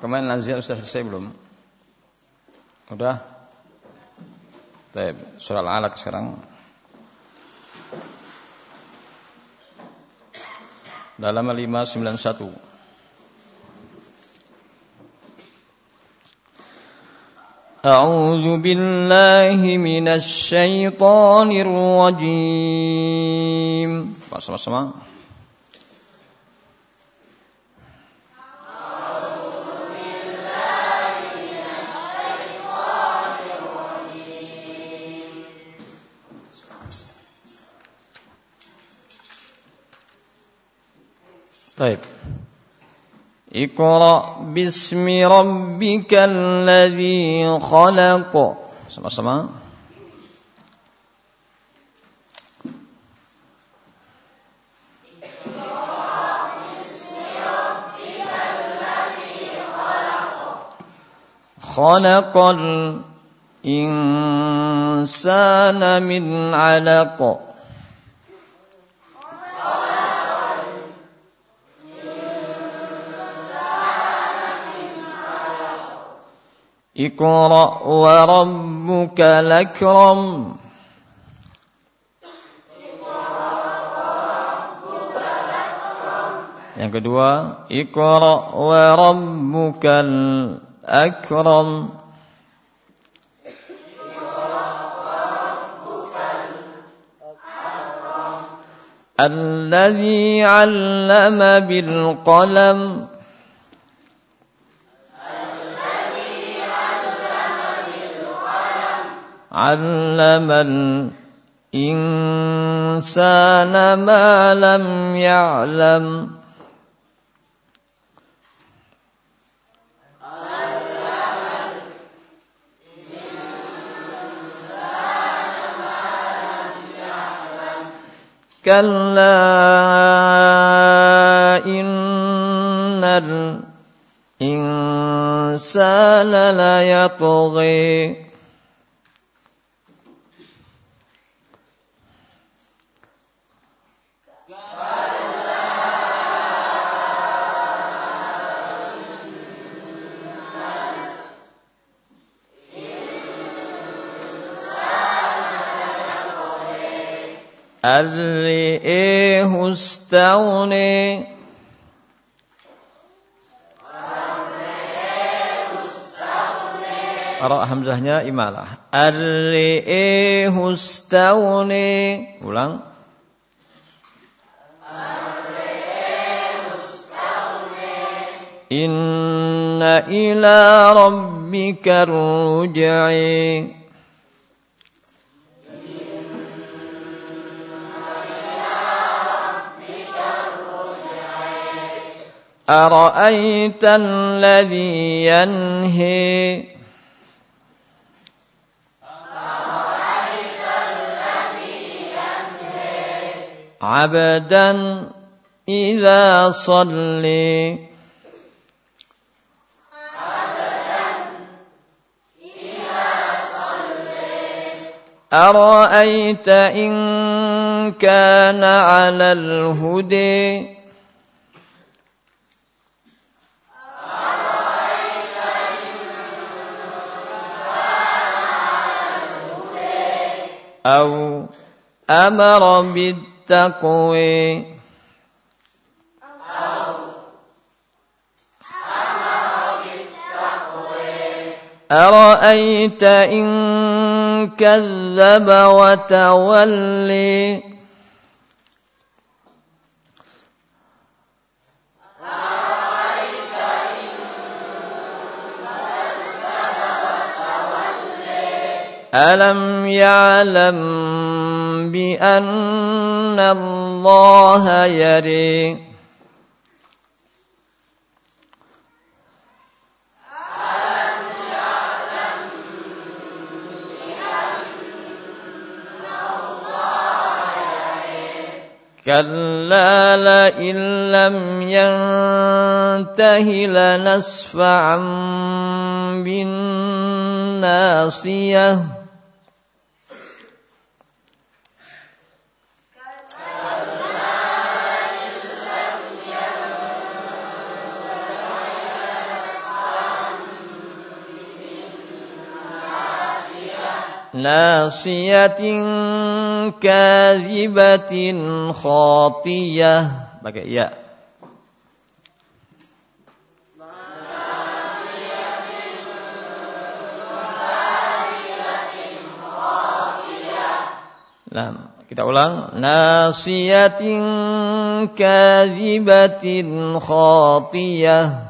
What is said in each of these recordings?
Kemarin Nazir sudah selesai belum? Udah? Baik, surah Al-Alaq sekarang. Dalam 591. أعوذ بالله من الشيطان الرجيم sama-sama طيب. اقرأ باسم ربك الذي خلق. sama-sama خلق الإنسان من علق. اقرأ وربك الأكرم Yang kedua, Iqra wa rabbukal akram. الذي علم بالقلم علم الإنسان ما لم يعلم كلا إن الإنسان ليطغي أرئيه استوني Ra hamzahnya imalah. Arri'ihu stauni. Ulang. Inna ila rabbika ruj'i. أرأيت الذي ينهي؟ عبدا إذا صلي. أرأيت إن كان على الهدي أو أمر بالتقوى. أرأيت إن كذب وتولي؟ ألم يعلم بأن الله يري كلا لئن لم ينته لنسفعا بالناصيه ناصية كاذبة خاطية pakai ya Nah, kita ulang. Nasiyatin kadhibatin khatiyah.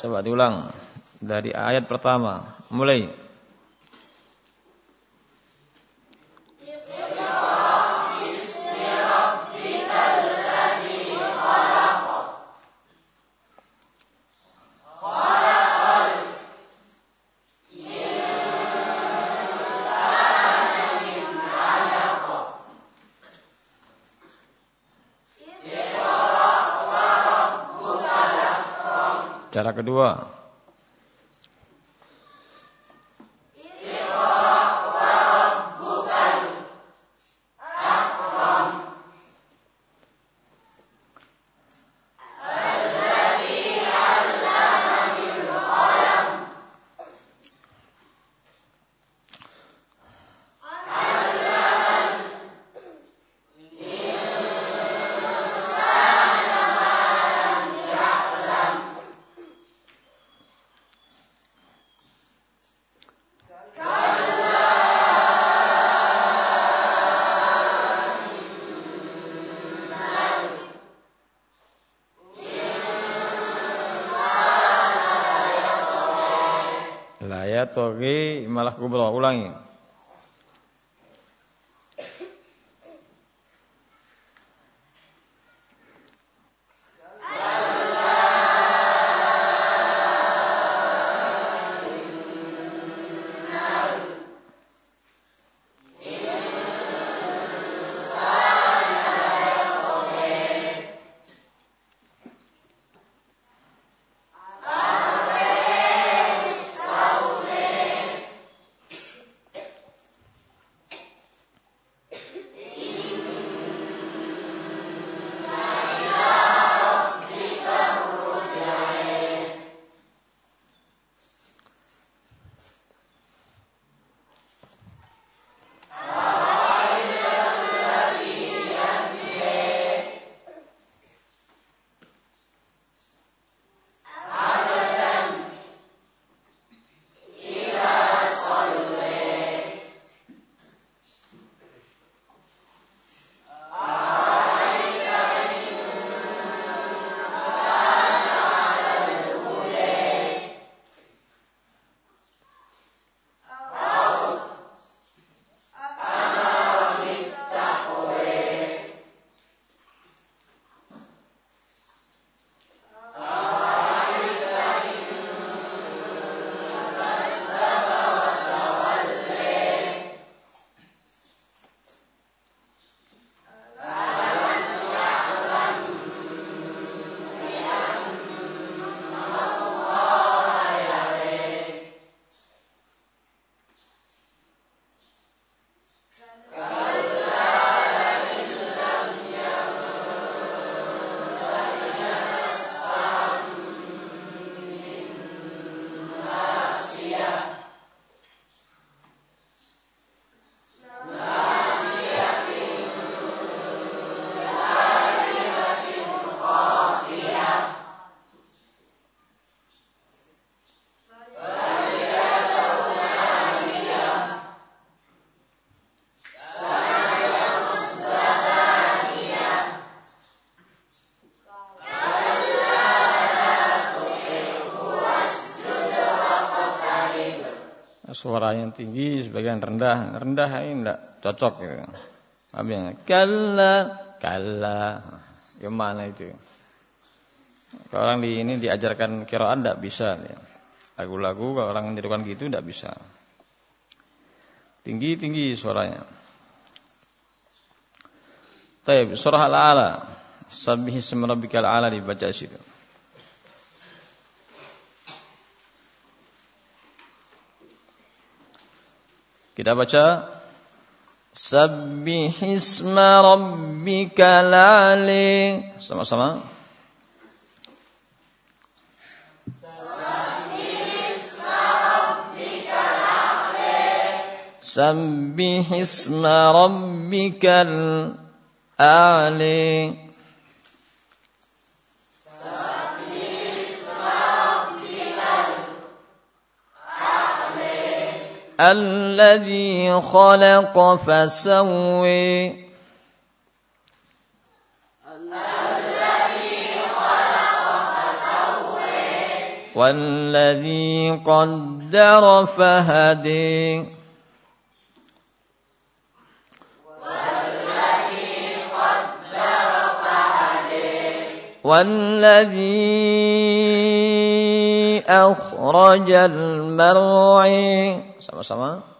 Coba diulang dari ayat pertama. Mulai. Cara kedua, togi malah kubro ulangi suara yang tinggi sebagian rendah rendah ini enggak cocok gitu. Habisnya kalla kalla Gimana itu? Kalau orang di ini diajarkan kiraan tidak bisa. Lagu-lagu kalau orang menirukan gitu tidak bisa. Tinggi-tinggi suaranya. Taib, surah Al-A'la. Sabbih ismi rabbikal a'la dibaca di situ. Kita baca Sabbihisma rabbikal ali sama-sama. Sabbihisma rabbikal rabbikal ali الذي خلق فسوي. والذي قدر فهدي. والذي أخرج المرعي sama-sama.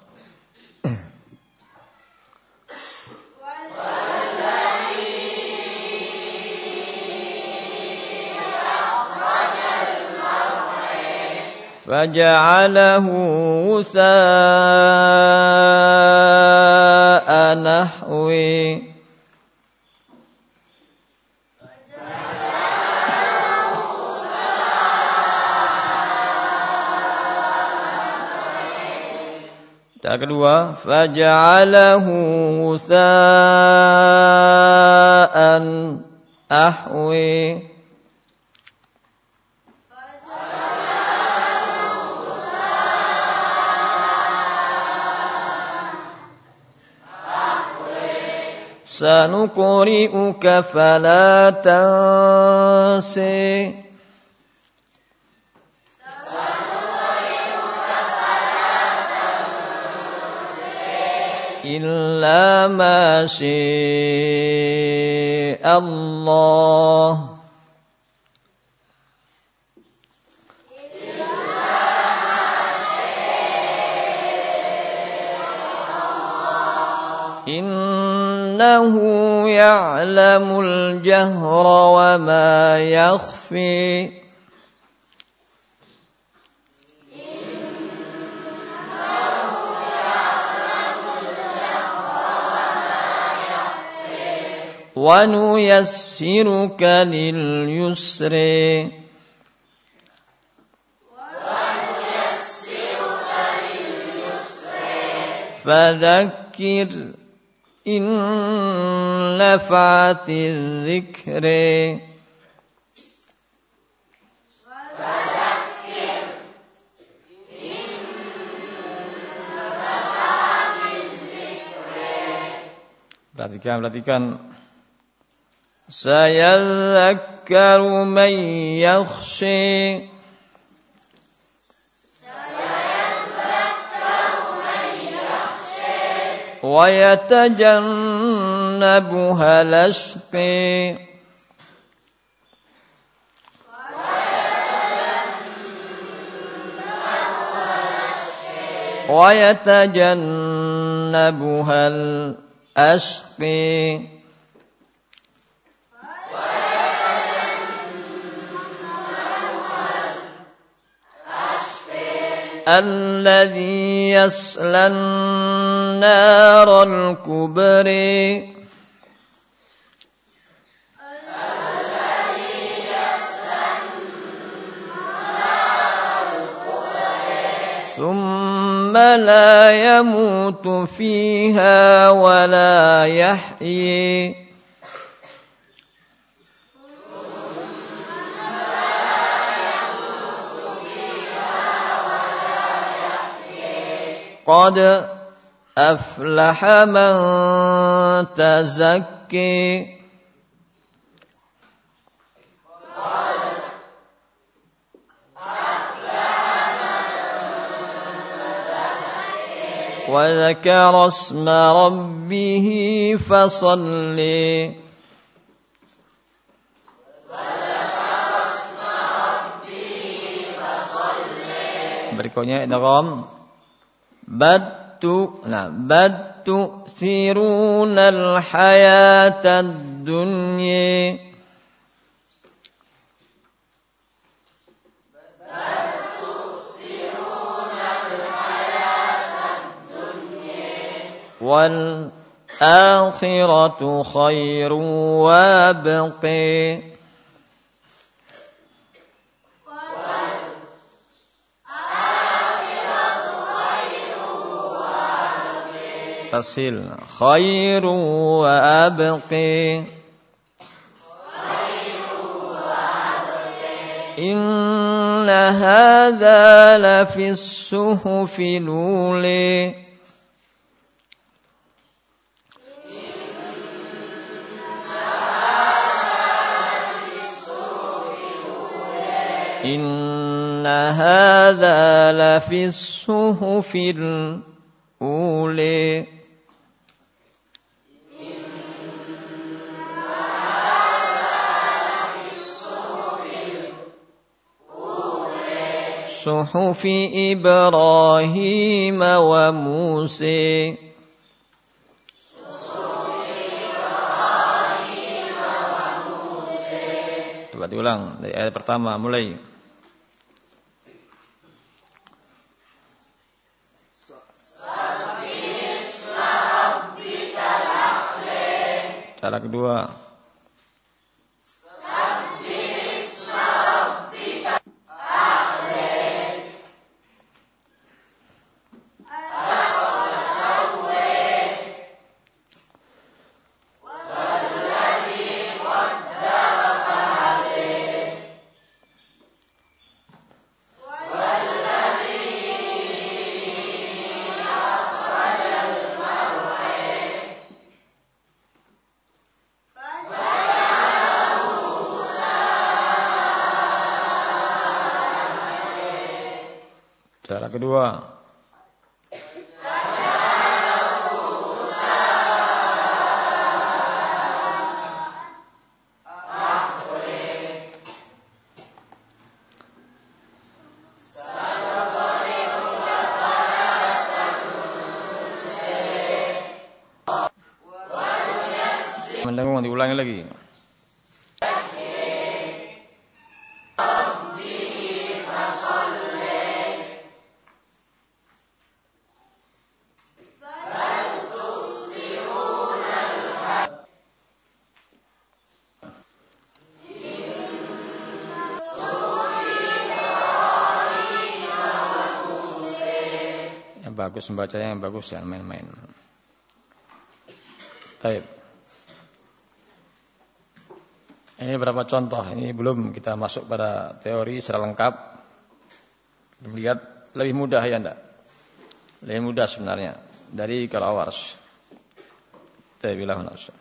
فجعله وثاء نحوي. Kedua, faja'alahu sa'an ahwi. سنقرئك فلا تنسي إلا ما شاء الله. إنه يعلم الجهر وما يخفي. ونيسرك لليسر. فذكر إن نفعت الذكر. Perhatikan, perhatikan. سيذكر من يخشي. ويتجنبها الأشقي ويتجنبها الأشقي الذي يصلى النار الكبري ثم لا يموت فيها ولا يحيي. قد أفلح من تزكي. وذكر اسم ربه فصلي. Berikutnya idgham بدت لا بدت ثيرون الحياة الدنيا. والآخرة خير وابقي. تصل خير وأبقي. إن هذا لفي الصحف الأولي إن هذا لفي الصحف الأولي صحف إبراهيم وموسى Coba diulang dari ayat pertama mulai. Cara kedua. Cara kedua. Mendengung diulangi lagi. Bagus membacanya yang bagus ya main-main. Baik. Ini beberapa contoh. Ini belum kita masuk pada teori secara lengkap. Lihat lebih mudah ya enggak? Lebih mudah sebenarnya dari kalau awars. Tabilah nafsu.